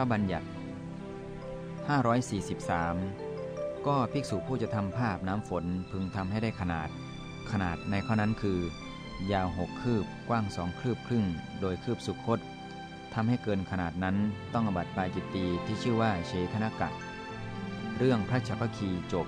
ระบัญญัติ 543 ก็ภิกษุผู้จะทำภาพน้ำฝนพึงทำให้ได้ขนาด ขนาดในข้อนั้นคือ ยาวหกคืบกว้างสองคืบครึ่ง โดยคืบสุคตทำให้เกินขนาดนั้นต้องอบัติปาจิตตีที่ชื่อว่าเชธนกะ เรื่องพระชัพพคีจบ